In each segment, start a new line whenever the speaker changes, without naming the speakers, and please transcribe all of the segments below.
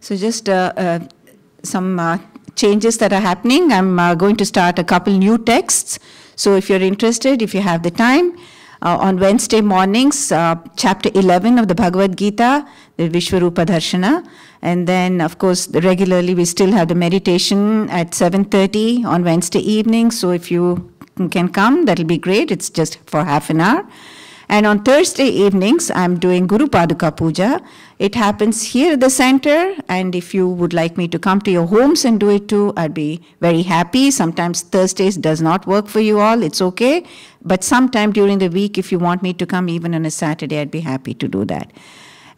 So just uh, uh, some uh, changes that are happening. I'm going to start a couple new texts. So if you're interested, if you have the time, uh, on Wednesday mornings, uh, chapter 11 of the Bhagavad Gita, the Vishwarupa Darshana. And then, of course, regularly we still have the meditation at 7.30 on Wednesday evening. So if you can come, that'll be great. It's just for half an hour. And on Thursday evenings, I'm doing Guru Paduka Puja. It happens here at the center, and if you would like me to come to your homes and do it too, I'd be very happy. Sometimes Thursdays does not work for you all, it's okay. But sometime during the week, if you want me to come even on a Saturday, I'd be happy to do that.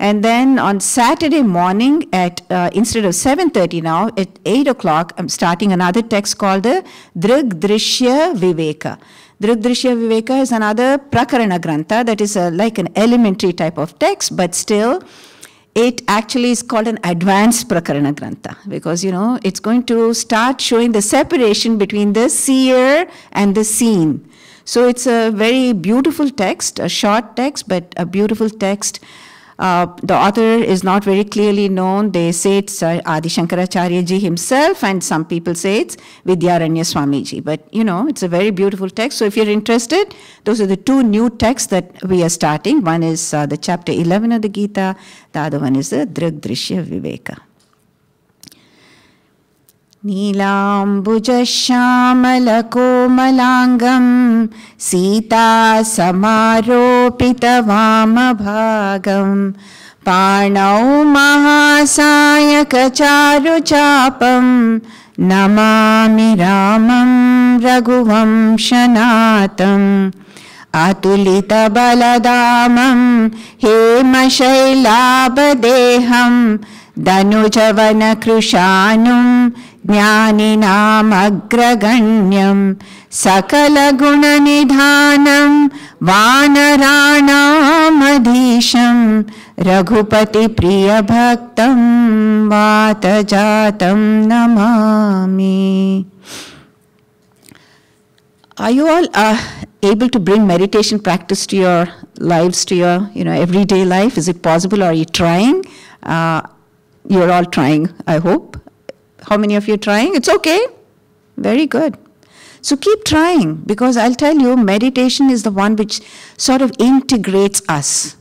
And then on Saturday morning, at uh, instead of 7:30 now, at 8 o'clock, I'm starting another text called the Drig Drishya Viveka. Drugdrishya Viveka is another Prakarana Grantha that is a, like an elementary type of text, but still it actually is called an advanced Prakarana Grantha because you know it's going to start showing the separation between the seer and the seen. So it's a very beautiful text, a short text, but a beautiful text uh, the author is not very clearly known. They say it's uh, Adi Shankaracharya ji himself, and some people say it's Vidyaranya Swamiji. But you know, it's a very beautiful text. So if you're interested, those are the two new texts that we are starting. One is uh, the chapter 11 of the Gita, the other one is the Drug Drishya Viveka. नीलाम्बुजश्यामलकोमलाङ्गं सीतासमारोपितवामभागं पाणौ महासायकचारुचापं Namami रामं रघुवंशनाथम् अतुलितबलदामं हेमशैलाभदेहं धनुजवनकृशानुं ज्ञानिनामग्रगण्यं सकलगुणनिधानं वानराणामधीशं रघुपतिप्रियभक्तं वातजातं Namami Are you all uh, able to bring meditation practice to your lives, to your you know everyday life? Is it possible? Are you trying? Uh, you're all trying, I hope. How many of you are trying? It's okay. Very good. So keep trying because I'll tell you, meditation is the one which sort of integrates us.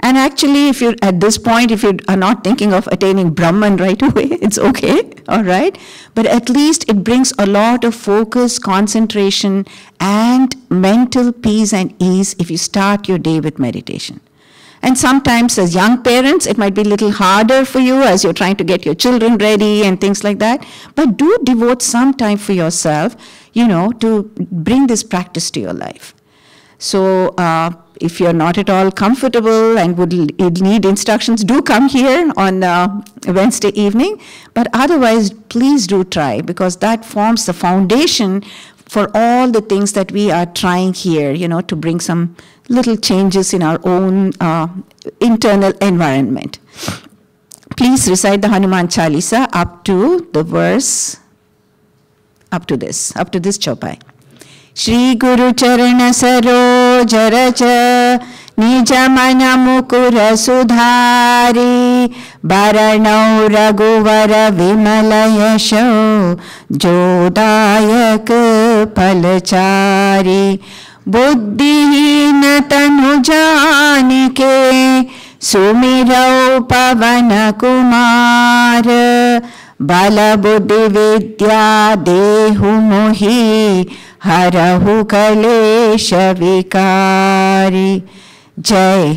And actually, if you're at this point, if you are not thinking of attaining Brahman right away, it's okay, all right? But at least it brings a lot of focus, concentration, and mental peace and ease if you start your day with meditation. And sometimes, as young parents, it might be a little harder for you as you're trying to get your children ready and things like that. But do devote some time for yourself, you know, to bring this practice to your life. So, uh, if you're not at all comfortable and would need instructions, do come here on uh, Wednesday evening. But otherwise, please do try because that forms the foundation for all the things that we are trying here, you know, to bring some little changes in our own uh, internal environment. Please recite the Hanuman Chalisa up to the verse, up to this, up to this chopai. Shri गुरु चरण सरोज रज निज मन मुकुर सुधारी बरणौ रघुवर विमल यशो जोदायक फलचारी बुद्धिहीन तनु जान के सुमिरौ पवन कुमार बल बुद्धि विद्या देहु मोहि हरहु कलेश विकारी जय।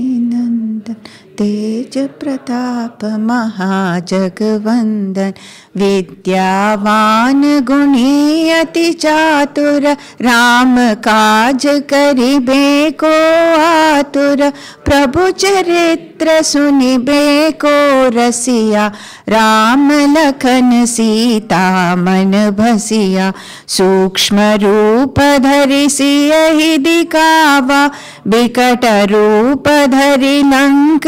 प्रताप महाजगवन्दन विद्यावान गुणी अति चातुर, राम काज करिबे को आतुर। प्रभु चरित्र सुनिबे को रसिया, राम लखन सीता मन भसिया। सूक्ष्म रूप धरि सियहि दिखावा बिकट रूप धरि लंक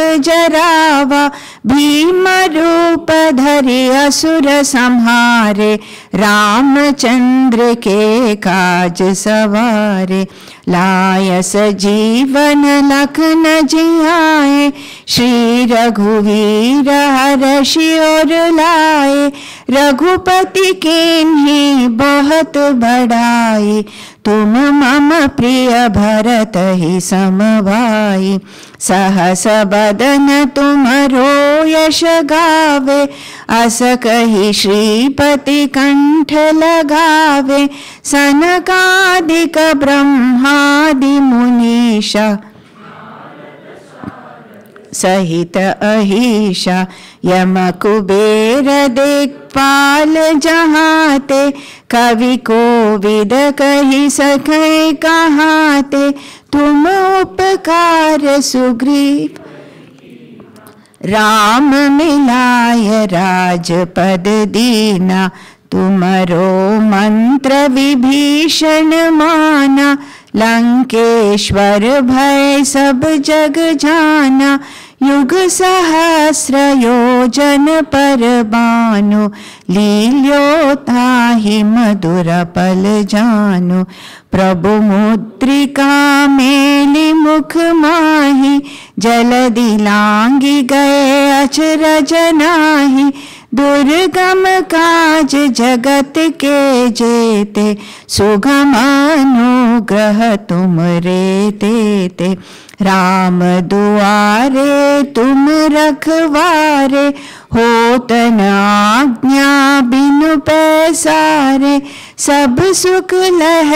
जरावा भीम रूप धरि असुर संहारे रामचंद्र के काज सवारे। लायस जीवन लखन जियाए श्री रघुवीर हर्षि और लाए। रघुपति के बहुत बढ़ाई तुम मम प्रिय भरत ही समभाई सहस बदन तुम रो यश गावे। अस कही श्रीपति कंठ लगावे। सनकादिक ब्रह्मादि मुनीषा। सहित अहिषा यम कुबेर दिक्पाल जहाते। कवि को विद कही सखे कहाते। तुम उपकार सुग्रीव। राम मिलाय राजपद दीना, तुमरो मंत्र विभीषण माना। लंकेश्वर भय सब जग जाना, युग सहस्र योजन पर बानु। लील्यो ताहि मधुर पल जानु। प्रभु मुद्रिका मेली मुख माही जल दिलांग गए अचरज नाही। दुर्गम काज जगत के जेते, सुगम अनुग्रह तुम रे ते राम दुआरे तुम रखवारे होतन आज्ञा बिनु पैसारे, सब सुख लह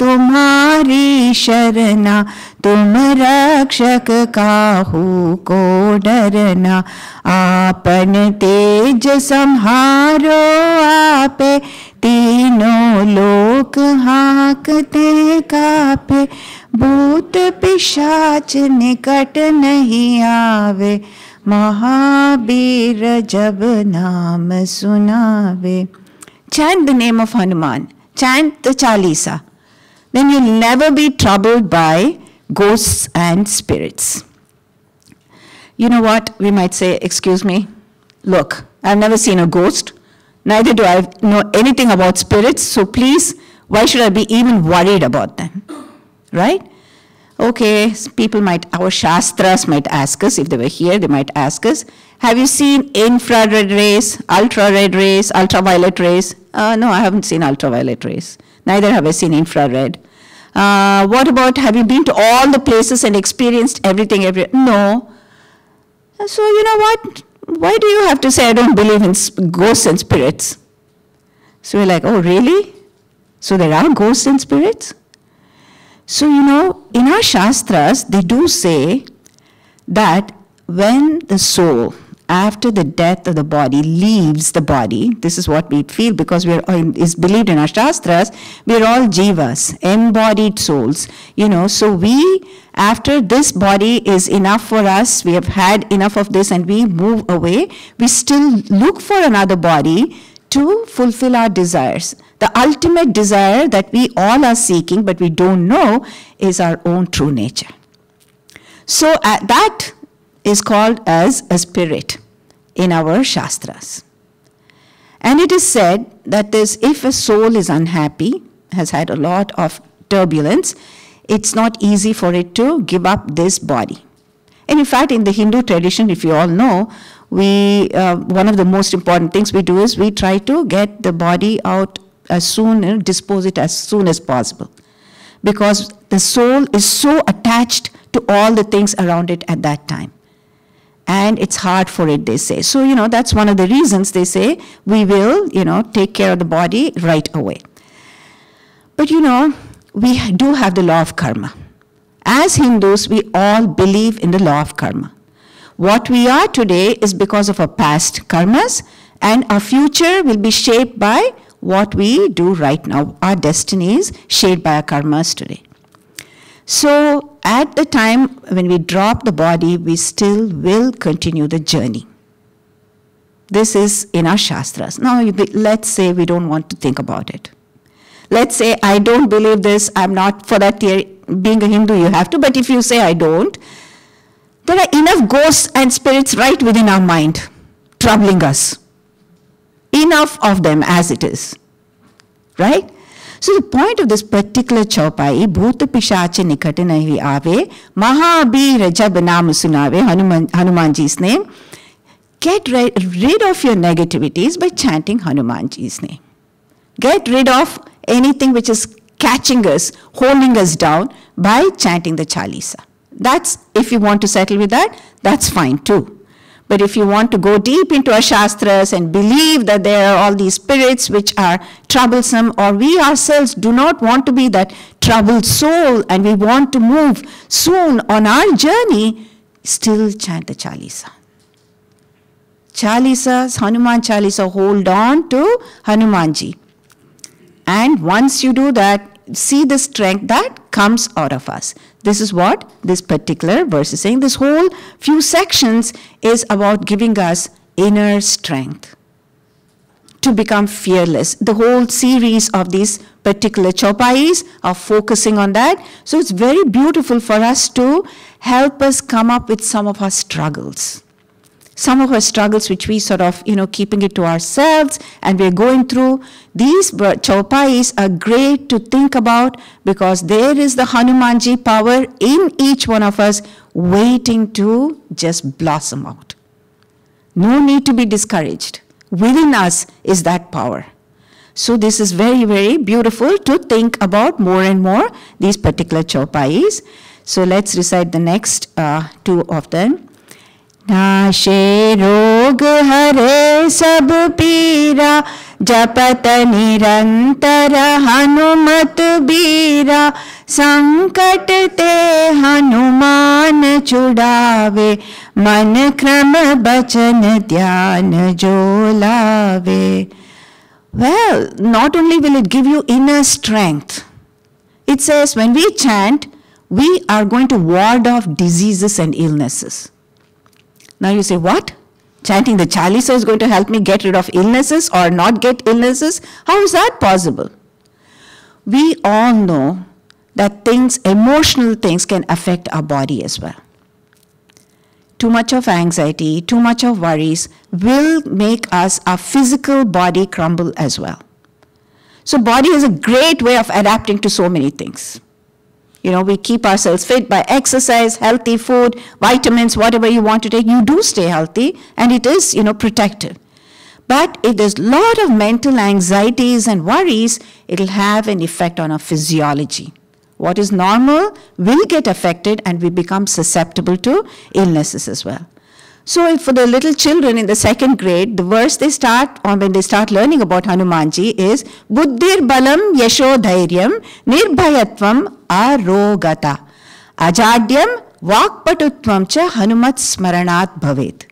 तुम्हारी शरणा, तुम रक्षक काहू को डरना, आपन तेज संहारो आपे तीनों लोक हाँकते कापे भूत पिशाच निकट नहीं आवे महावीर जब नाम सुनावे chant the name of Hanuman, chant the Chalisa, then you'll never be troubled by ghosts and spirits. You know what? We might say, Excuse me, look, I've never seen a ghost, neither do I know anything about spirits, so please, why should I be even worried about them? Right? Okay, people might, our Shastras might ask us, if they were here, they might ask us, have you seen infrared rays, ultra-red rays, ultraviolet rays? Uh, no, I haven't seen ultraviolet rays. Neither have I seen infrared. Uh, what about, have you been to all the places and experienced everything? Every no. So you know what? Why do you have to say I don't believe in ghosts and spirits? So we're like, oh really? So there are ghosts and spirits? So you know, in our shastras, they do say that when the soul after the death of the body leaves the body, this is what we feel because we are uh, is believed in our shastras, we are all jivas, embodied souls. You know, so we after this body is enough for us, we have had enough of this and we move away, we still look for another body to fulfill our desires. The ultimate desire that we all are seeking but we don't know is our own true nature. So at that is called as a spirit in our Shastras. And it is said that this, if a soul is unhappy, has had a lot of turbulence, it's not easy for it to give up this body. And in fact, in the Hindu tradition, if you all know, we uh, one of the most important things we do is we try to get the body out as soon, know, dispose it as soon as possible, because the soul is so attached to all the things around it at that time and it's hard for it, they say. So, you know, that's one of the reasons they say we will, you know, take care of the body right away. But, you know, we do have the law of karma. As Hindus, we all believe in the law of karma. What we are today is because of our past karmas, and our future will be shaped by what we do right now. Our destiny is shaped by our karmas today. So, at the time when we drop the body, we still will continue the journey. This is in our Shastras. Now, let's say we don't want to think about it. Let's say I don't believe this, I'm not for that year. Being a Hindu, you have to, but if you say I don't, there are enough ghosts and spirits right within our mind troubling us. Enough of them as it is. Right? So the point of this particular Bhut Pishache Nikate Nahi Ave, Mahabir Jab Naam Sunave, Hanuman, Hanumanji's name, get rid of your negativities by chanting Hanumanji's name. Get rid of anything which is catching us, holding us down by chanting the Chalisa. That's, if you want to settle with that, that's fine too. But if you want to go deep into our Shastras and believe that there are all these spirits which are troublesome, or we ourselves do not want to be that troubled soul and we want to move soon on our journey, still chant the Chalisa. Chalisas, Hanuman Chalisa, hold on to Hanumanji. And once you do that, see the strength that comes out of us. This is what this particular verse is saying. This whole few sections is about giving us inner strength to become fearless. The whole series of these particular chopais are focusing on that. So it's very beautiful for us to help us come up with some of our struggles some of our struggles which we sort of, you know, keeping it to ourselves and we're going through, these chaupais are great to think about because there is the Hanumanji power in each one of us waiting to just blossom out. No need to be discouraged. Within us is that power. So this is very, very beautiful to think about more and more, these particular chaupais. So let's recite the next uh, two of them. नाशे रोग हरे सब पीरा जपत निरंतर हनुमत बीरा संकट ते हनुमान छुड़ावे मन क्रम बचन ध्यान जो लावे Well, not only will it give you inner strength, it says when we chant, we are going to ward off diseases and illnesses. Now you say, what? Chanting the Chalisa is going to help me get rid of illnesses or not get illnesses? How is that possible? We all know that things, emotional things, can affect our body as well. Too much of anxiety, too much of worries will make us, our physical body crumble as well. So, body is a great way of adapting to so many things. You know, we keep ourselves fit by exercise, healthy food, vitamins, whatever you want to take. You do stay healthy and it is, you know, protective. But if there's a lot of mental anxieties and worries, it'll have an effect on our physiology. What is normal will get affected and we become susceptible to illnesses as well. So for the little children in the second grade, the verse they start on when they start learning about Hanumanji is Buddhir balam yasho dhairyam nirbhayatvam arogata ajadyam vakpatutvam cha hanumat smaranat bhavet.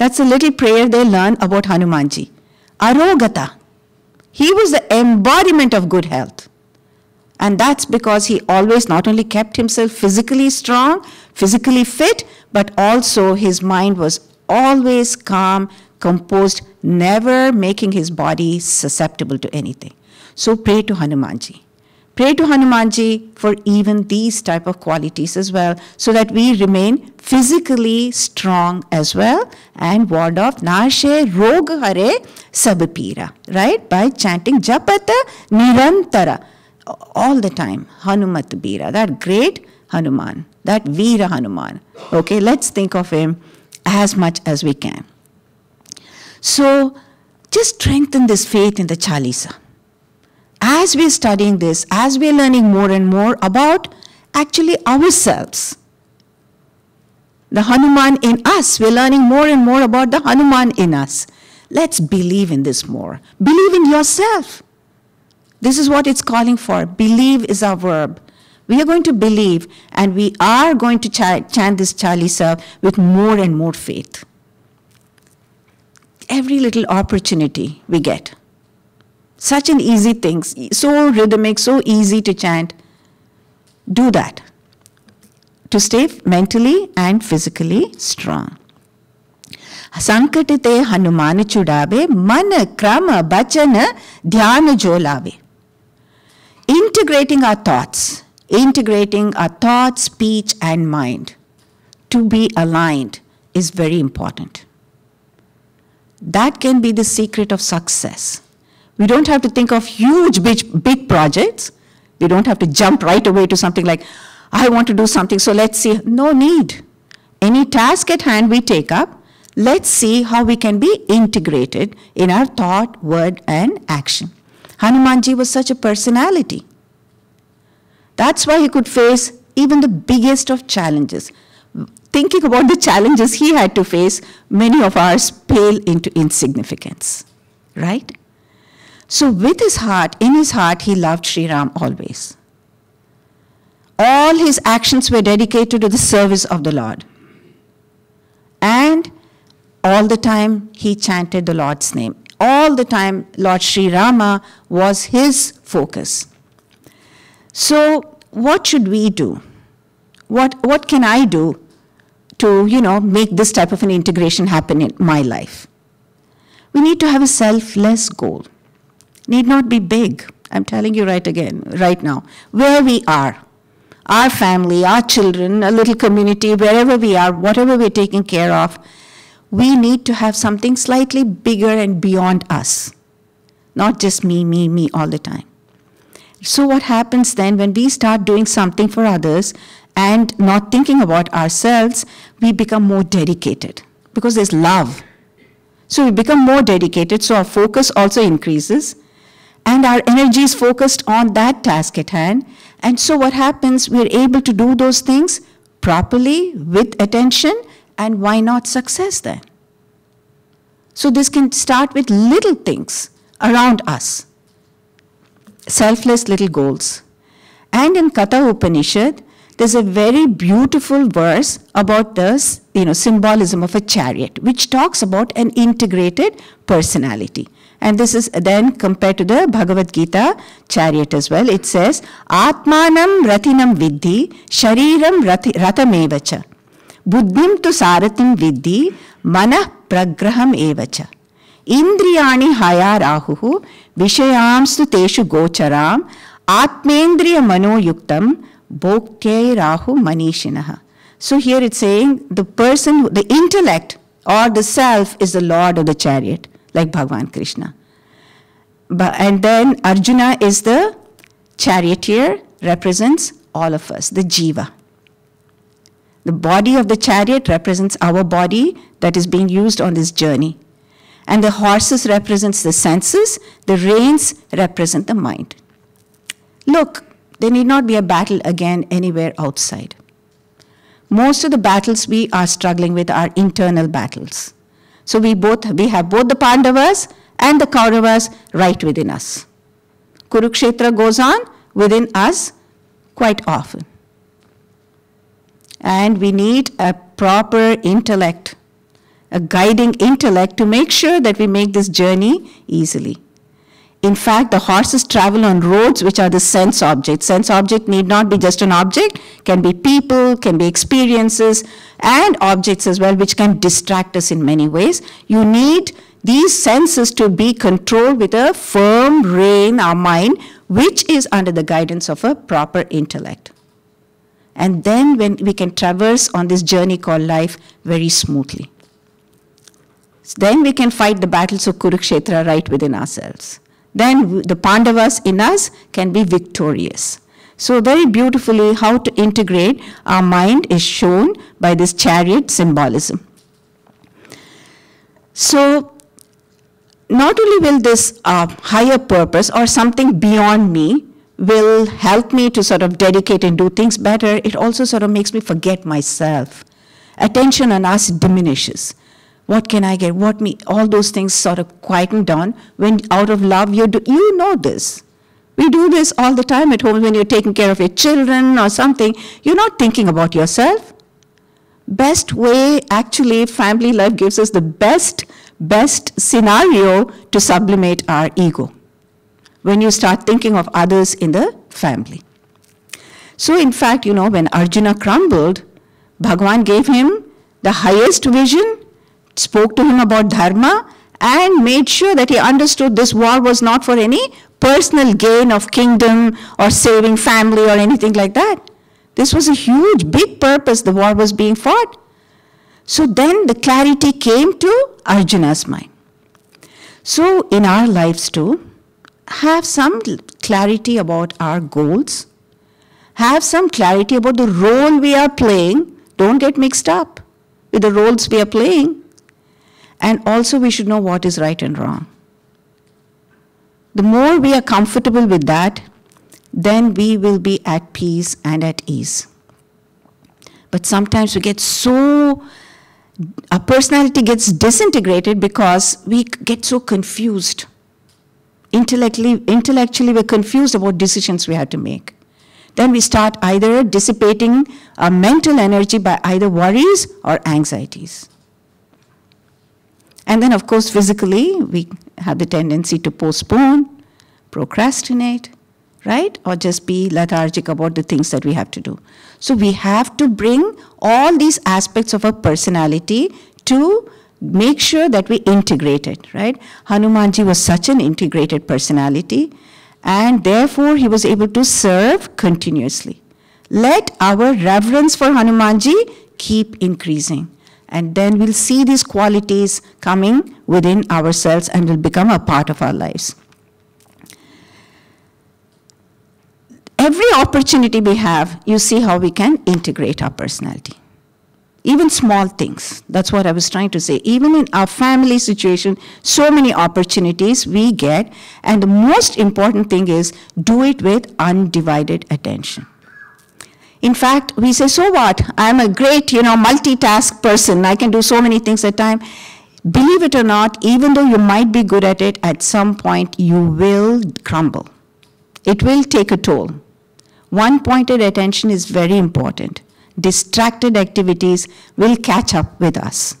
That's a little prayer they learn about Hanumanji. Arogata. He was the embodiment of good health. And that's because he always not only kept himself physically strong, physically fit, but also his mind was always calm, composed, never making his body susceptible to anything. So pray to Hanumanji. Pray to Hanumanji for even these type of qualities as well, so that we remain physically strong as well and ward off nashe rog hare sabpira, right? By chanting japata nirantara all the time. Hanumat Bira, that great Hanuman, that Veera Hanuman. Okay, let's think of him as much as we can. So, just strengthen this faith in the Chalisa. As we're studying this, as we're learning more and more about actually ourselves, the Hanuman in us, we're learning more and more about the Hanuman in us. Let's believe in this more. Believe in yourself. This is what it's calling for. Believe is our verb. We are going to believe and we are going to ch- chant this Chalisa with more and more faith. Every little opportunity we get such an easy thing, so rhythmic, so easy to chant. Do that to stay mentally and physically strong. Sankatite Hanuman Chudabe, Mana Krama Bachana Dhyana Jolabe. Integrating our thoughts, integrating our thoughts, speech, and mind to be aligned is very important. That can be the secret of success we don't have to think of huge big, big projects we don't have to jump right away to something like i want to do something so let's see no need any task at hand we take up let's see how we can be integrated in our thought, word, and action. Hanumanji was such a personality. That's why he could face even the biggest of challenges. Thinking about the challenges he had to face, many of ours pale into insignificance. Right? So, with his heart, in his heart, he loved Sri Ram always. All his actions were dedicated to the service of the Lord. And all the time he chanted the Lord's name. All the time, Lord Sri Rama was his focus. So, what should we do? What, what can I do to, you know, make this type of an integration happen in my life? We need to have a selfless goal. Need not be big. I'm telling you right again, right now. Where we are, our family, our children, a little community, wherever we are, whatever we're taking care of, we need to have something slightly bigger and beyond us, not just me, me, me all the time. So, what happens then when we start doing something for others and not thinking about ourselves, we become more dedicated because there's love. So, we become more dedicated, so our focus also increases and our energy is focused on that task at hand. And so, what happens? We're able to do those things properly with attention and why not success then? So this can start with little things around us, selfless little goals. And in Katha Upanishad, there's a very beautiful verse about the you know, symbolism of a chariot, which talks about an integrated personality. And this is then compared to the Bhagavad Gita chariot as well. It says, Atmanam ratinam vidhi, shariram ratam evacha. Buddhim tu saratim vidhi, manah pragraham evacha. Indriyani hayar ahuhu, vishayamstu teshu gocharam, atmendriya mano yuktam, bhoktyai rahu manishinaha. So here it's saying the person, the intellect or the self is the lord of the chariot like Bhagavan Krishna. But, and then Arjuna is the charioteer, represents all of us, the jiva. The body of the chariot represents our body that is being used on this journey. And the horses represents the senses, the reins represent the mind. Look, there need not be a battle again anywhere outside. Most of the battles we are struggling with are internal battles. So we both we have both the Pandavas and the Kauravas right within us. Kurukshetra goes on within us quite often. And we need a proper intellect, a guiding intellect to make sure that we make this journey easily. In fact, the horses travel on roads which are the sense objects. Sense object need not be just an object, can be people, can be experiences, and objects as well, which can distract us in many ways. You need these senses to be controlled with a firm rein, our mind, which is under the guidance of a proper intellect. And then when we can traverse on this journey called life very smoothly. Then we can fight the battles of Kurukshetra right within ourselves. Then the Pandavas in us can be victorious. So, very beautifully, how to integrate our mind is shown by this chariot symbolism. So, not only will this uh, higher purpose or something beyond me will help me to sort of dedicate and do things better, it also sort of makes me forget myself. Attention on us diminishes. What can I get? What me? All those things sort of quieten down when out of love you do, you know this. We do this all the time at home when you're taking care of your children or something. You're not thinking about yourself. Best way, actually, family life gives us the best, best scenario to sublimate our ego when you start thinking of others in the family. So, in fact, you know, when Arjuna crumbled, Bhagwan gave him the highest vision, spoke to him about dharma, and made sure that he understood this war was not for any personal gain of kingdom or saving family or anything like that. This was a huge, big purpose the war was being fought. So then the clarity came to Arjuna's mind. So in our lives too, have some clarity about our goals, have some clarity about the role we are playing. Don't get mixed up with the roles we are playing. And also, we should know what is right and wrong. The more we are comfortable with that, then we will be at peace and at ease. But sometimes we get so, our personality gets disintegrated because we get so confused. Intellectually, intellectually, we're confused about decisions we have to make. Then we start either dissipating our mental energy by either worries or anxieties. And then, of course, physically, we have the tendency to postpone, procrastinate, right? Or just be lethargic about the things that we have to do. So we have to bring all these aspects of our personality to make sure that we integrate it, right? Hanumanji was such an integrated personality, and therefore he was able to serve continuously. Let our reverence for Hanumanji keep increasing. And then we'll see these qualities coming within ourselves and will become a part of our lives. Every opportunity we have, you see how we can integrate our personality. Even small things. That's what I was trying to say. Even in our family situation, so many opportunities we get. And the most important thing is do it with undivided attention. In fact, we say, so what? I'm a great, you know, multitask person. I can do so many things at a time. Believe it or not, even though you might be good at it, at some point you will crumble. It will take a toll. One pointed attention is very important. Distracted activities will catch up with us.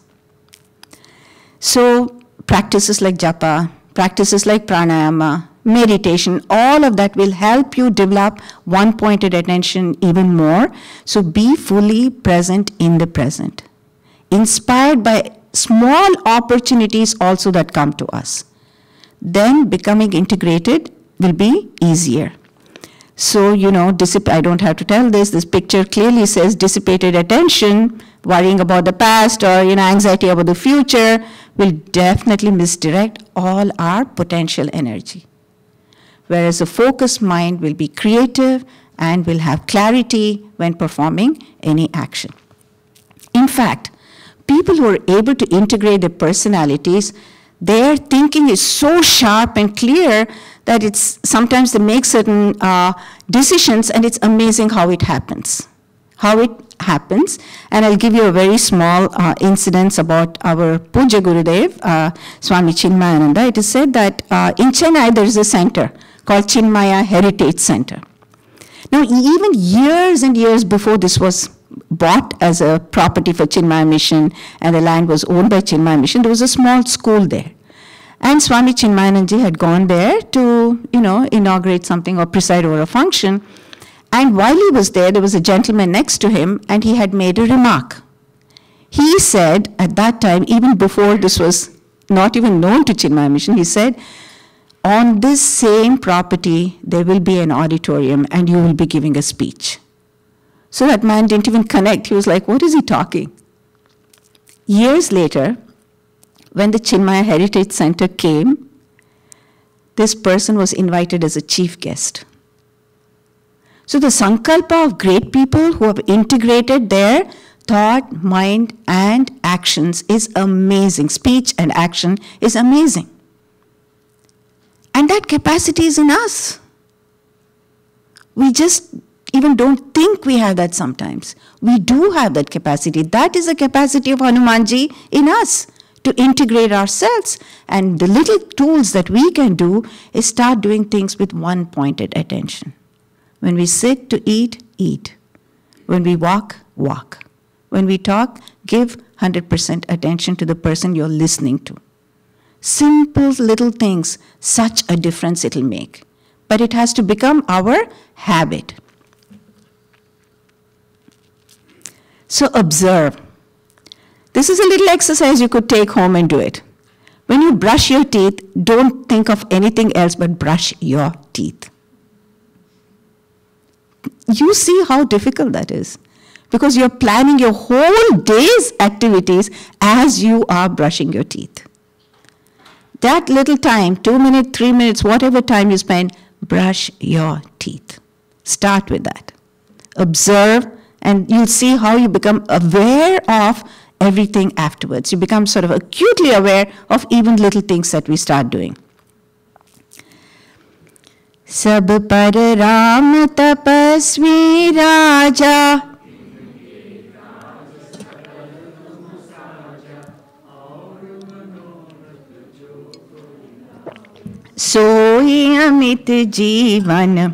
So, practices like japa, practices like pranayama, meditation, all of that will help you develop one pointed attention even more. So be fully present in the present. Inspired by small opportunities also that come to us. Then becoming integrated will be easier. So, you know, I don't have to tell this, this picture clearly says dissipated attention, worrying about the past or, you know, anxiety about the future will definitely misdirect all our potential energy whereas a focused mind will be creative and will have clarity when performing any action. In fact, people who are able to integrate their personalities, their thinking is so sharp and clear that it's sometimes they make certain uh, decisions and it's amazing how it happens. How it happens. And I'll give you a very small uh, about our Pujya Gurudev, uh, Swami Chinmayananda. It is said that uh, in Chennai there is a center called Chinmaya Heritage Center. Now, even years and years before this was bought as a property for Chinmaya Mission and the land was owned by Chinmaya Mission, there was a small school there. And Swami Chinmayananji had gone there to, you know, inaugurate something or preside over a function. And while he was there, there was a gentleman next to him, and he had made a remark. He said at that time, even before this was not even known to Chinmaya Mission, he said, on this same property, there will be an auditorium and you will be giving a speech. So that man didn't even connect. He was like, What is he talking? Years later, when the Chinmaya Heritage Center came, this person was invited as a chief guest. So the sankalpa of great people who have integrated their thought, mind, and actions is amazing. Speech and action is amazing. And that capacity is in us. We just even don't think we have that sometimes. We do have that capacity. That is the capacity of Hanumanji in us to integrate ourselves. And the little tools that we can do is start doing things with one pointed attention. When we sit to eat, eat. When we walk, walk. When we talk, give 100% attention to the person you're listening to. Simple little things, such a difference it'll make. But it has to become our habit. So observe. This is a little exercise you could take home and do it. When you brush your teeth, don't think of anything else but brush your teeth. You see how difficult that is because you're planning your whole day's activities as you are brushing your teeth That little time, two minutes, three minutes, whatever time you spend, brush your teeth. Start with that. Observe, and you'll see how you become aware of everything afterwards. You become sort of acutely aware of even little things that we start doing. सब पर राम तपस्वी राजा सोई अमित जीवन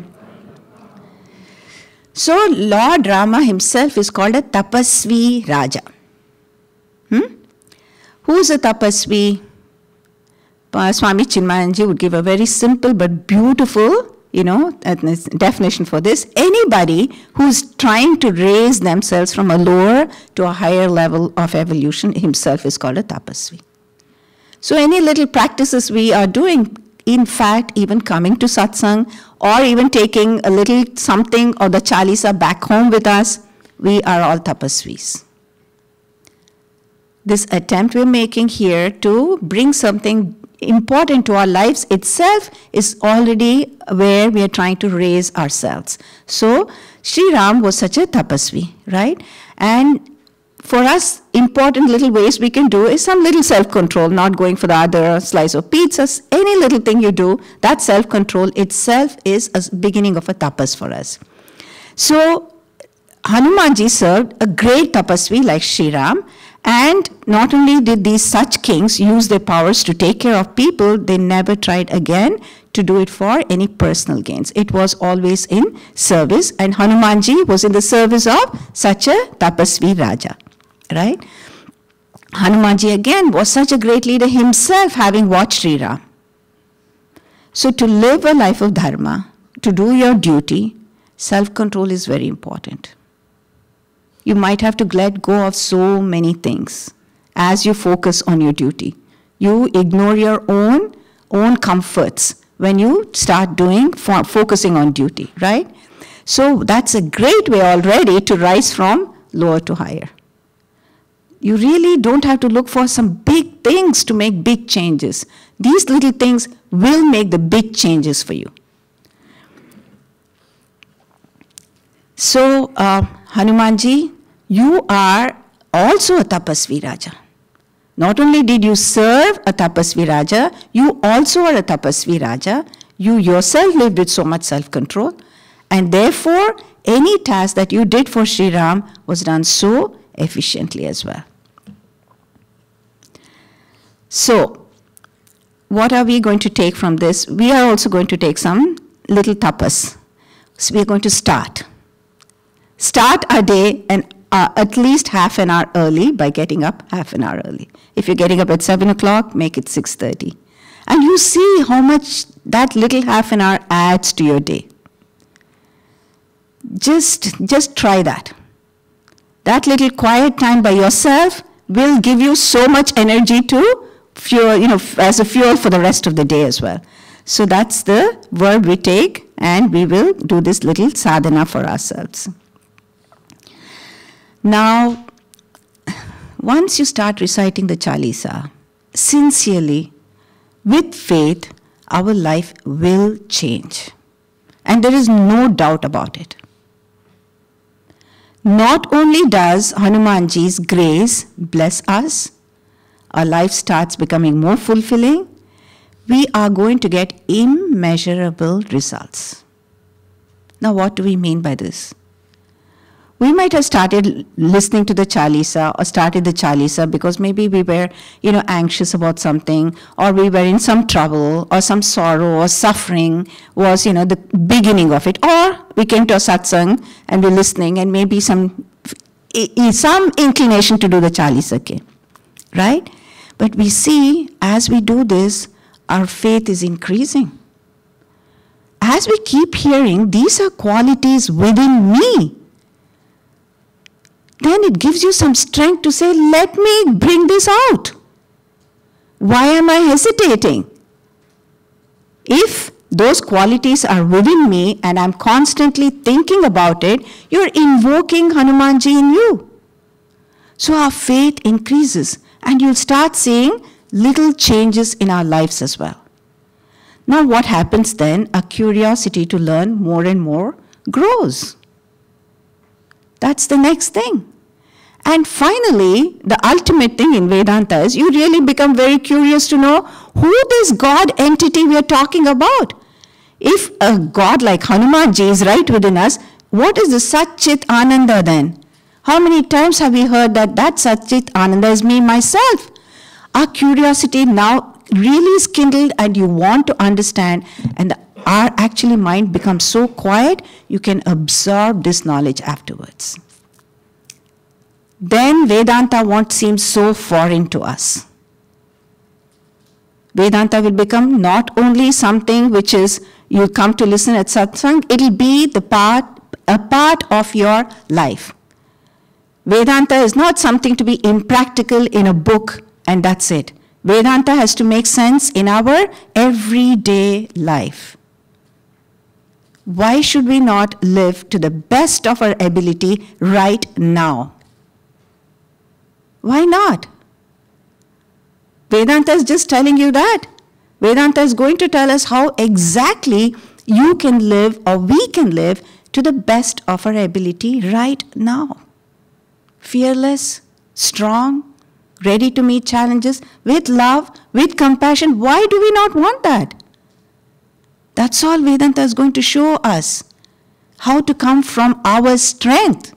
So Lord Rama himself is called a tapasvi Raja. Hmm? Who's a tapasvi? Swami Chinmayanji would give a very simple but beautiful, you know, definition for this. Anybody who's trying to raise themselves from a lower to a higher level of evolution himself is called a tapasvi. So any little practices we are doing in fact, even coming to satsang or even taking a little something or the chalisa back home with us, we are all tapasvis. This attempt we're making here to bring something important to our lives itself is already where we are trying to raise ourselves. So, Sri Ram was such a tapasvi, right? And for us, important little ways we can do is some little self control, not going for the other slice of pizzas. Any little thing you do, that self control itself is a beginning of a tapas for us. So, Hanumanji served a great tapasvi like Sri Ram, and not only did these such kings use their powers to take care of people, they never tried again to do it for any personal gains. It was always in service, and Hanumanji was in the service of such a tapasvi Raja right? Hanumanji again was such a great leader himself, having watched Sri Ram. So, to live a life of dharma, to do your duty, self control is very important. You might have to let go of so many things as you focus on your duty. You ignore your own own comforts when you start doing focusing on duty, right? So that's a great way already to rise from lower to higher. You really don't have to look for some big things to make big changes. These little things will make the big changes for you. So, uh, Hanumanji, you are also a Tapasvi Raja. Not only did you serve a Tapasvi Raja, you also are a Tapasvi Raja. You yourself lived with so much self control, and therefore, any task that you did for Sri Ram was done so efficiently as well. So, what are we going to take from this? We are also going to take some little tapas. So, we are going to start. Start our day and uh, at least half an hour early by getting up half an hour early. If you're getting up at 7 o'clock, make it 6.30. And you see how much that little half an hour adds to your day. Just, just try that. That little quiet time by yourself will give you so much energy to fuel, you know, as a fuel for the rest of the day as well. So that's the verb we take, and we will do this little sadhana for ourselves. Now, once you start reciting the Chalisa, sincerely, with faith, our life will change. And there is no doubt about it. Not only does Hanumanji's grace bless us, our life starts becoming more fulfilling, we are going to get immeasurable results. Now, what do we mean by this? We might have started listening to the Chalisa or started the Chalisa because maybe we were, you know, anxious about something or we were in some trouble or some sorrow or suffering was, you know, the beginning of it. Or we came to a satsang and we're listening and maybe some, some inclination to do the Chalisa again, right? But we see as we do this, our faith is increasing. As we keep hearing, these are qualities within me then it gives you some strength to say, let me bring this out. Why am I hesitating? If those qualities are within me and I'm constantly thinking about it, you're invoking Hanumanji in you. So our faith increases and you'll start seeing little changes in our lives as well. Now, what happens then? A curiosity to learn more and more grows. That's the next thing. And finally, the ultimate thing in Vedanta is you really become very curious to know who this God entity we are talking about. If a God like Hanumanji is right within us, what is the Satchit Ananda then? How many times have we heard that that Satchit Ananda is me myself? Our curiosity now really is kindled and you want to understand and the, our actually mind becomes so quiet you can absorb this knowledge afterwards then Vedanta won't seem so foreign to us. Vedanta will become not only something which is you come to listen at satsang, it'll be the part, a part of your life. Vedanta is not something to be impractical in a book and that's it. Vedanta has to make sense in our everyday life. Why should we not live to the best of our ability right now? Why not? Vedanta is just telling you that. Vedanta is going to tell us how exactly you can live or we can live to the best of our ability right now. Fearless, strong, ready to meet challenges with love, with compassion. Why do we not want that? That's all Vedanta is going to show us how to come from our strength.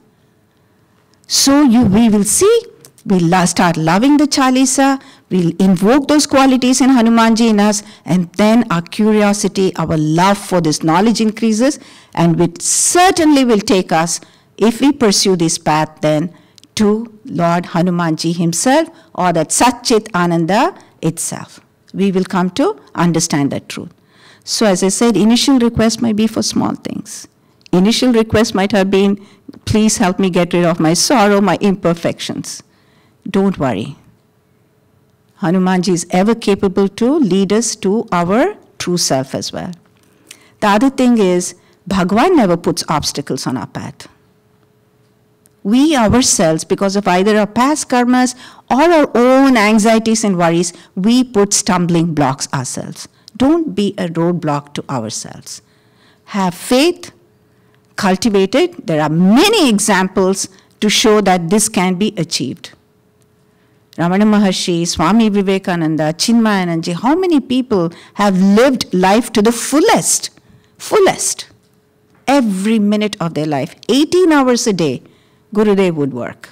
So you, we will see We'll start loving the Chalisa, we'll invoke those qualities in Hanumanji in us, and then our curiosity, our love for this knowledge increases, and it certainly will take us, if we pursue this path, then to Lord Hanumanji himself or that Satchit Ananda itself. We will come to understand that truth. So, as I said, initial request might be for small things. Initial request might have been, please help me get rid of my sorrow, my imperfections. Don't worry. Hanumanji is ever capable to lead us to our true self as well. The other thing is, Bhagwan never puts obstacles on our path. We ourselves, because of either our past karmas or our own anxieties and worries, we put stumbling blocks ourselves. Don't be a roadblock to ourselves. Have faith, cultivate it. There are many examples to show that this can be achieved. Ramana Maharshi, Swami Vivekananda, Chinmayanandaji, how many people have lived life to the fullest? Fullest. Every minute of their life. 18 hours a day, Gurudev would work.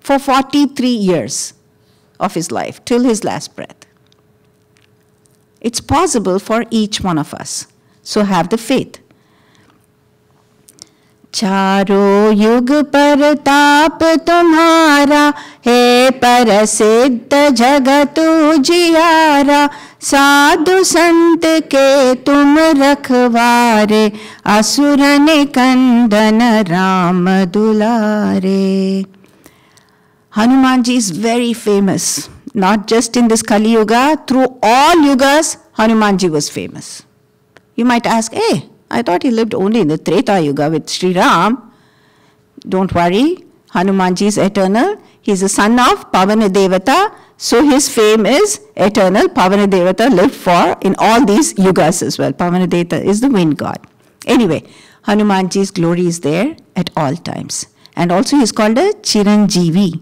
For 43 years of his life, till his last breath. It's possible for each one of us. So have the faith. चारों युग पर ताप तुम्हारा हे पर सिद्ध जगत जियारा साधु संत के तुम रखवारे असुर कंदन राम दुलारे Hanumanji is very famous, not just in this Kali Yuga, through all yugas, Hanumanji was famous. You might ask, hey, I thought he lived only in the Treta Yuga with Sri Ram. Don't worry, Hanumanji is eternal. He's the son of Pavana Devata, so his fame is eternal. Pavana Devata lived for in all these yugas as well. Pavana Devata is the wind god. Anyway, Hanumanji's glory is there at all times. And also he's called a Chiranjeevi.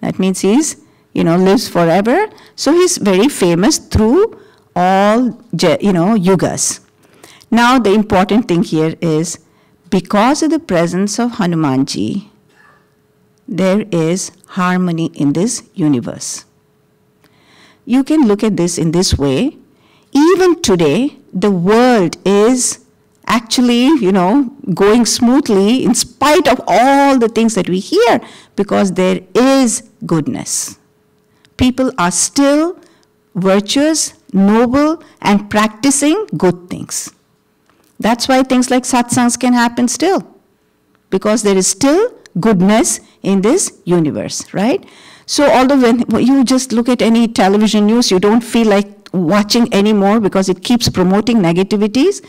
That means he's, you know, lives forever. So he's very famous through all, you know, yugas. Now, the important thing here is because of the presence of Hanumanji, there is harmony in this universe. You can look at this in this way. Even today, the world is actually, you know, going smoothly in spite of all the things that we hear because there is goodness. People are still virtuous, noble, and practicing good things. That's why things like satsangs can happen still because there is still goodness in this universe, right? So although when you just look at any television news, you don't feel like watching anymore because it keeps promoting negativities.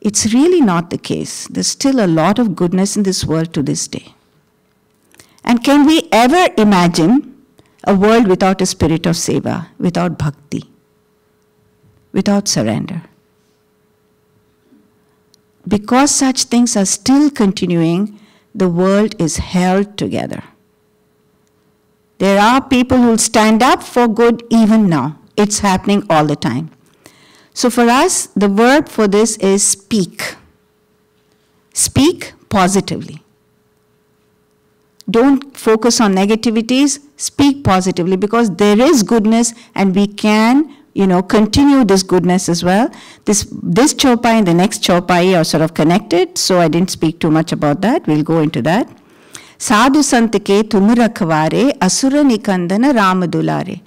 It's really not the case. There's still a lot of goodness in this world to this day. And can we ever imagine a world without a spirit of seva, without bhakti, without surrender? Because such things are still continuing, the world is held together. There are people who stand up for good even now. It's happening all the time. So for us, the verb for this is speak. Speak positively. Don't focus on negativities, speak positively because there is goodness and we can, you know, continue this goodness as well. This, this chopai and the next chopai are sort of connected, so I didn't speak too much about that. We'll go into that. Sadhu santike tumurakhvare asura nikandana ramadulare.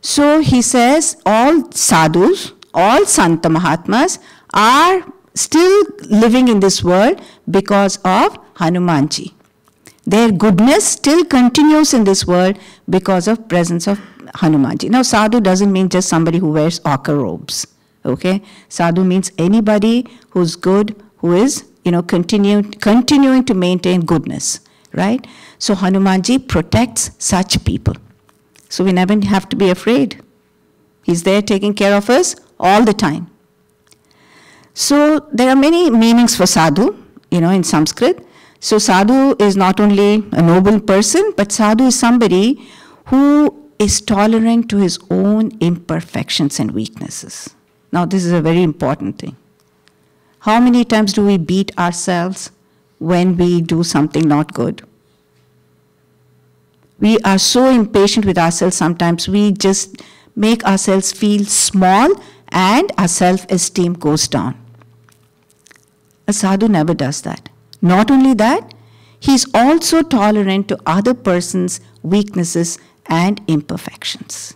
So he says all sadhus, all Santa Mahatmas are still living in this world because of Hanumanji. Their goodness still continues in this world because of presence of Hanumanji. Now sadhu doesn't mean just somebody who wears ochre robes. Okay? Sadhu means anybody who's good, who is, you know, continue, continuing to maintain goodness. Right? So Hanumanji protects such people. So we never have to be afraid. He's there taking care of us all the time. So there are many meanings for sadhu, you know, in Sanskrit. So sadhu is not only a noble person, but sadhu is somebody who is tolerant to his own imperfections and weaknesses. Now this is a very important thing. How many times do we beat ourselves when we do something not good? We are so impatient with ourselves sometimes, we just make ourselves feel small and our self esteem goes down. A sadhu never does that. Not only that, he is also tolerant to other person's weaknesses and imperfections.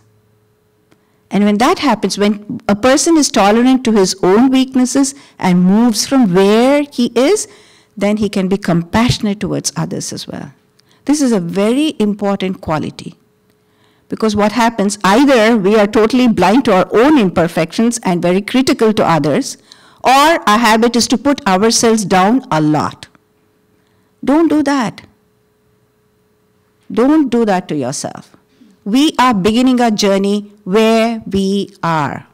And when that happens, when a person is tolerant to his own weaknesses and moves from where he is, then he can be compassionate towards others as well. This is a very important quality. Because what happens, either we are totally blind to our own imperfections and very critical to others, or our habit is to put ourselves down a lot. Don't do that. Don't do that to yourself. We are beginning our journey where we are.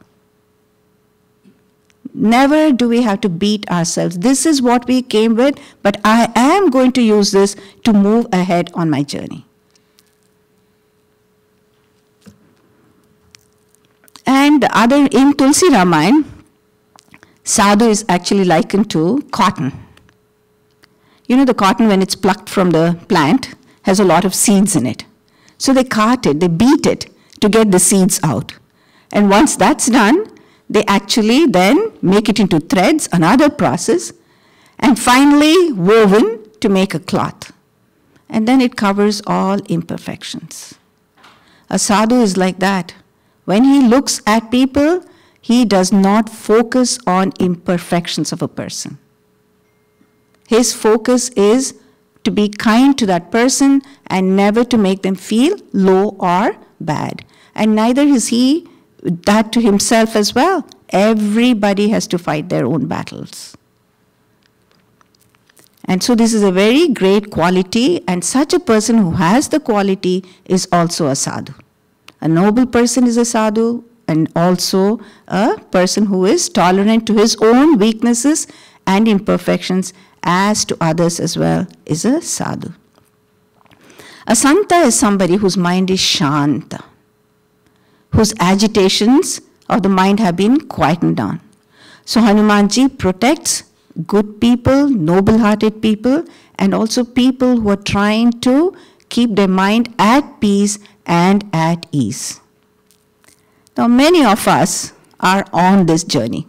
Never do we have to beat ourselves. This is what we came with, but I am going to use this to move ahead on my journey. And the other in Tulsi Ramayana, sadhu is actually likened to cotton. You know, the cotton, when it's plucked from the plant, has a lot of seeds in it. So they cart it, they beat it to get the seeds out. And once that's done, they actually then make it into threads, another process, and finally woven to make a cloth. And then it covers all imperfections. A sadhu is like that. When he looks at people, he does not focus on imperfections of a person. His focus is to be kind to that person and never to make them feel low or bad. And neither is he that to himself as well. Everybody has to fight their own battles. And so, this is a very great quality, and such a person who has the quality is also a sadhu. A noble person is a sadhu, and also a person who is tolerant to his own weaknesses and imperfections as to others as well is a sadhu. A santa is somebody whose mind is shanta, whose agitations of the mind have been quietened down. So Hanumanji protects good people, noble hearted people, and also people who are trying to keep their mind at peace and at ease. Now, many of us are on this journey.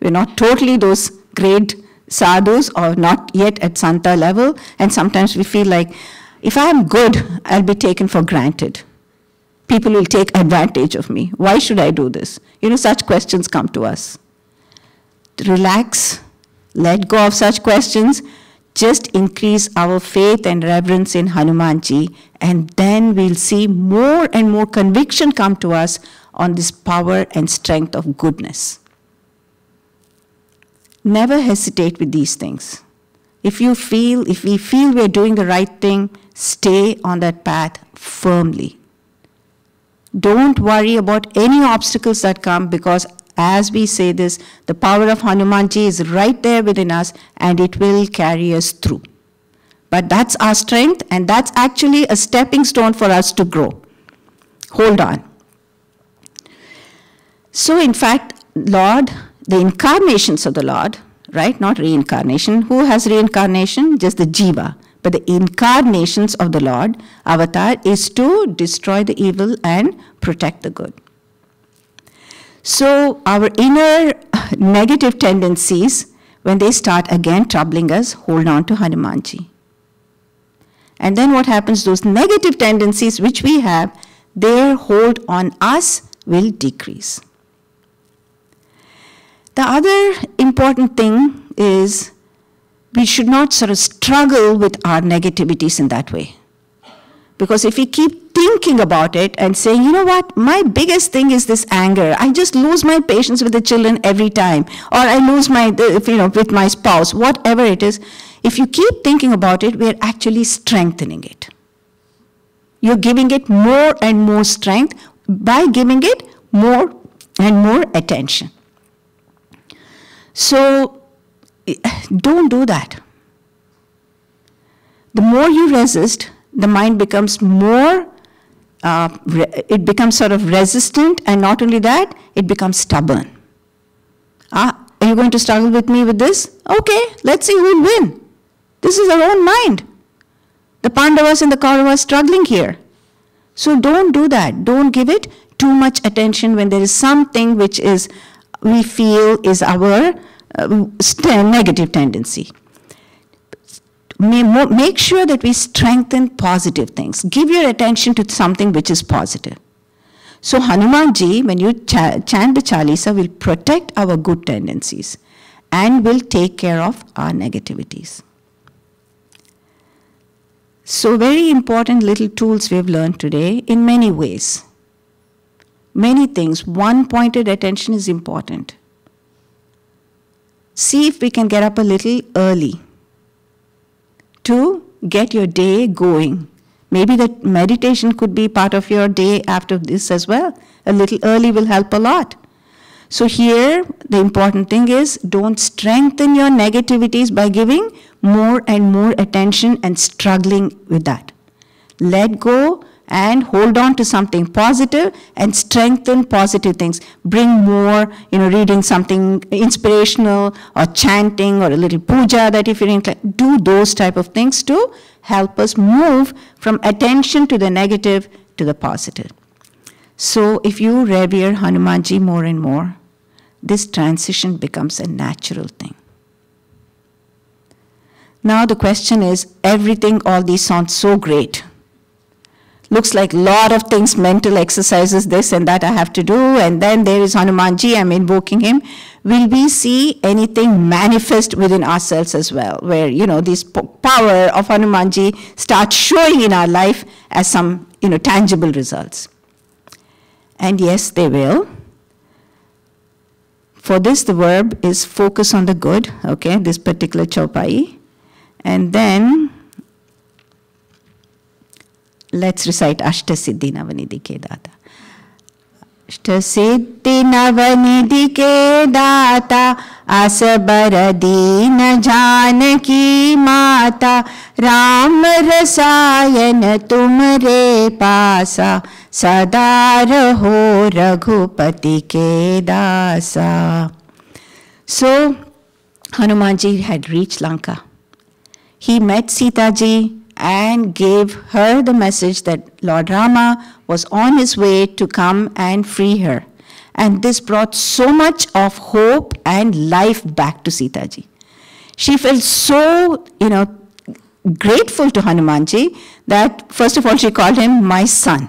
We're not totally those great sadhus or not yet at Santa level, and sometimes we feel like if I am good, I'll be taken for granted. People will take advantage of me. Why should I do this? You know, such questions come to us. Relax, let go of such questions, just increase our faith and reverence in Hanumanji, and then we'll see more and more conviction come to us on this power and strength of goodness. Never hesitate with these things. If you feel, if we feel we're doing the right thing, stay on that path firmly. Don't worry about any obstacles that come because as we say this, the power of Hanumanji is right there within us and it will carry us through. But that's our strength and that's actually a stepping stone for us to grow. Hold on. So, in fact, Lord, the incarnations of the Lord, right? Not reincarnation. Who has reincarnation? Just the jiva. But the incarnations of the Lord, avatar, is to destroy the evil and protect the good. So, our inner negative tendencies, when they start again troubling us, hold on to Hanumanji. And then what happens? Those negative tendencies which we have, their hold on us will decrease. The other important thing is we should not sort of struggle with our negativities in that way. Because if we keep thinking about it and saying, you know what, my biggest thing is this anger. I just lose my patience with the children every time, or I lose my, you know, with my spouse, whatever it is. If you keep thinking about it, we're actually strengthening it. You're giving it more and more strength by giving it more and more attention. So don't do that. The more you resist, the mind becomes more, uh, it becomes sort of resistant, and not only that, it becomes stubborn. Ah, are you going to struggle with me with this? Okay, let's see who will win. This is our own mind. The Pandavas and the Kauravas struggling here. So don't do that. Don't give it too much attention when there is something which is we feel is our uh, negative tendency. Make sure that we strengthen positive things. Give your attention to something which is positive. So Hanumanji, when you ch- chant the Chalisa, will protect our good tendencies and will take care of our negativities. So very important little tools we have learned today in many ways. Many things. One pointed attention is important. See if we can get up a little early to get your day going. Maybe that meditation could be part of your day after this as well. A little early will help a lot. So, here the important thing is don't strengthen your negativities by giving more and more attention and struggling with that. Let go and hold on to something positive and strengthen positive things. Bring more, you know, reading something inspirational or chanting or a little puja that if you're inclined, do those type of things to help us move from attention to the negative to the positive. So if you revere Hanumanji more and more, this transition becomes a natural thing. Now the question is, everything, all these sound so great looks like a lot of things, mental exercises, this and that I have to do, and then there is Hanumanji, I'm invoking him. Will we see anything manifest within ourselves as well, where, you know, this power of Hanumanji starts showing in our life as some, you know, tangible results? And yes, they will. For this, the verb is focus on the good, okay, this particular chopai. And then let's recite अष्ट सिद्धि नवनिधि के दाता अष्ट सिद्धि नवनिधि के दाता अस बर दीन जान की माता राम रसायन तुम रे पासा सदार हो रघुपति के दासा सो Hanuman ji had reach Lanka he met Sita ji and gave her the message that Lord Rama was on his way to come and free her. And this brought so much of hope and life back to Sita ji. She felt so, you know, grateful to Hanumanji that first of all she called him my son.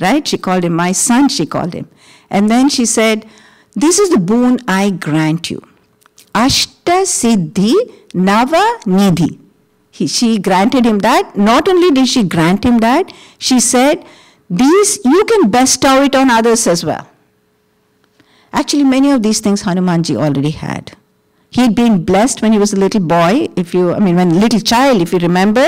Right? She called him my son, she called him. And then she said, This is the boon I grant you. Ashta Siddhi Nava Nidhi. He, she granted him that. Not only did she grant him that, she said, These you can bestow it on others as well. Actually, many of these things Hanumanji already had. He had been blessed when he was a little boy, if you, I mean, when little child, if you remember,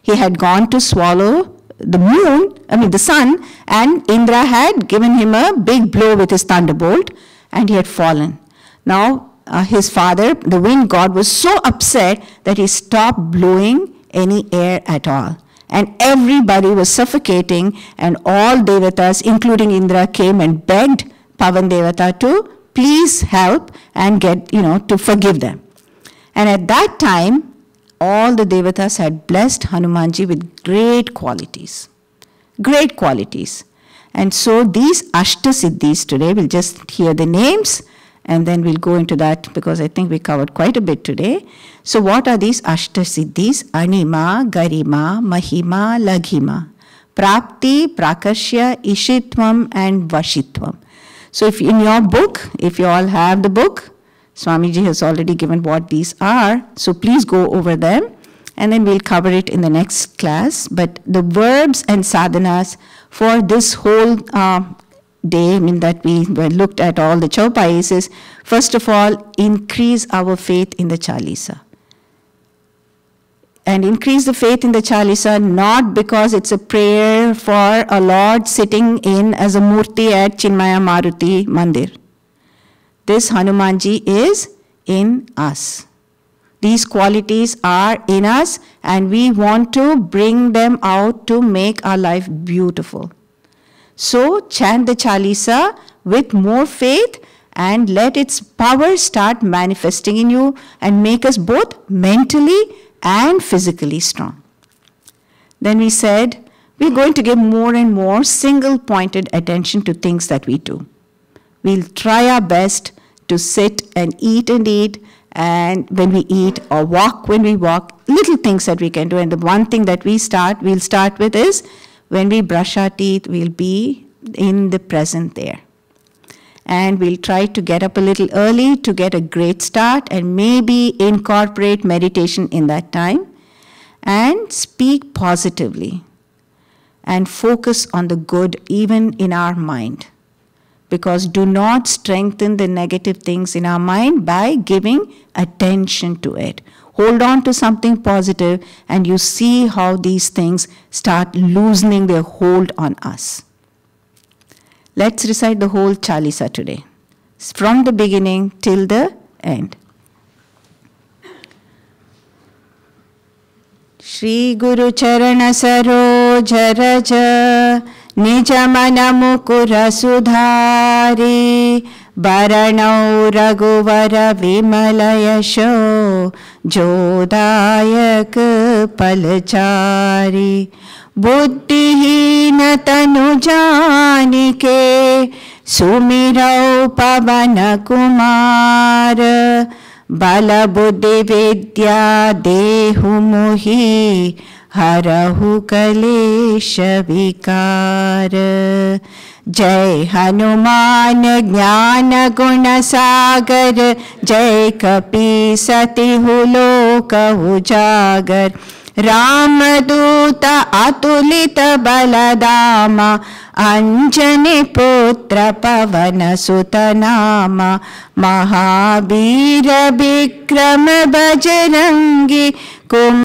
he had gone to swallow the moon, I mean, the sun, and Indra had given him a big blow with his thunderbolt, and he had fallen. Now, uh, his father, the wind god, was so upset that he stopped blowing any air at all. And everybody was suffocating, and all devatas, including Indra, came and begged Pavan Devata to please help and get, you know, to forgive them. And at that time, all the devatas had blessed Hanumanji with great qualities. Great qualities. And so these Ashtasiddhis today, we'll just hear the names and then we'll go into that because I think we covered quite a bit today. So, what are these Ashtasiddhis? Anima, Garima, Mahima, Laghima. Prapti, Prakashya, Ishitvam, and Vashitvam. So, if in your book, if you all have the book, Swamiji has already given what these are. So, please go over them and then we'll cover it in the next class. But the verbs and sadhanas for this whole uh, day, mean, that we looked at all the chaupais is first of all, increase our faith in the Chalisa. And increase the faith in the Chalisa not because it's a prayer for a Lord sitting in as a Murti at Chinmaya Maruti Mandir. This Hanumanji is in us. These qualities are in us, and we want to bring them out to make our life beautiful. So, chant the Chalisa with more faith and let its power start manifesting in you and make us both mentally and physically strong. Then we said, we're going to give more and more single pointed attention to things that we do. We'll try our best to sit and eat and eat, and when we eat, or walk when we walk, little things that we can do. And the one thing that we start, we'll start with is when we brush our teeth, we'll be in the present there. And we'll try to get up a little early to get a great start and maybe incorporate meditation in that time and speak positively and focus on the good even in our mind. Because do not strengthen the negative things in our mind by giving attention to it Hold on to something positive and you see how these things start loosening their hold on us. Let's recite the whole Chalisa today, from the beginning till the end. Shri गुरु वरणौ रघुवर विमल यशो जोदायक पलचारी बुद्धिहीन तनु जानिके सुमिरौ पवन कुमार बल बुद्धि विद्या देहु मुहि हरहु कलेश विकार जय हनुमान ज्ञान गुण सागर जय कपि सतिहु लोक उजागर। रामदूत अतुलित बलदामा अञ्जनि पुत्र पवन सुतनाम महावीर विक्रम बजरङ्गि कुम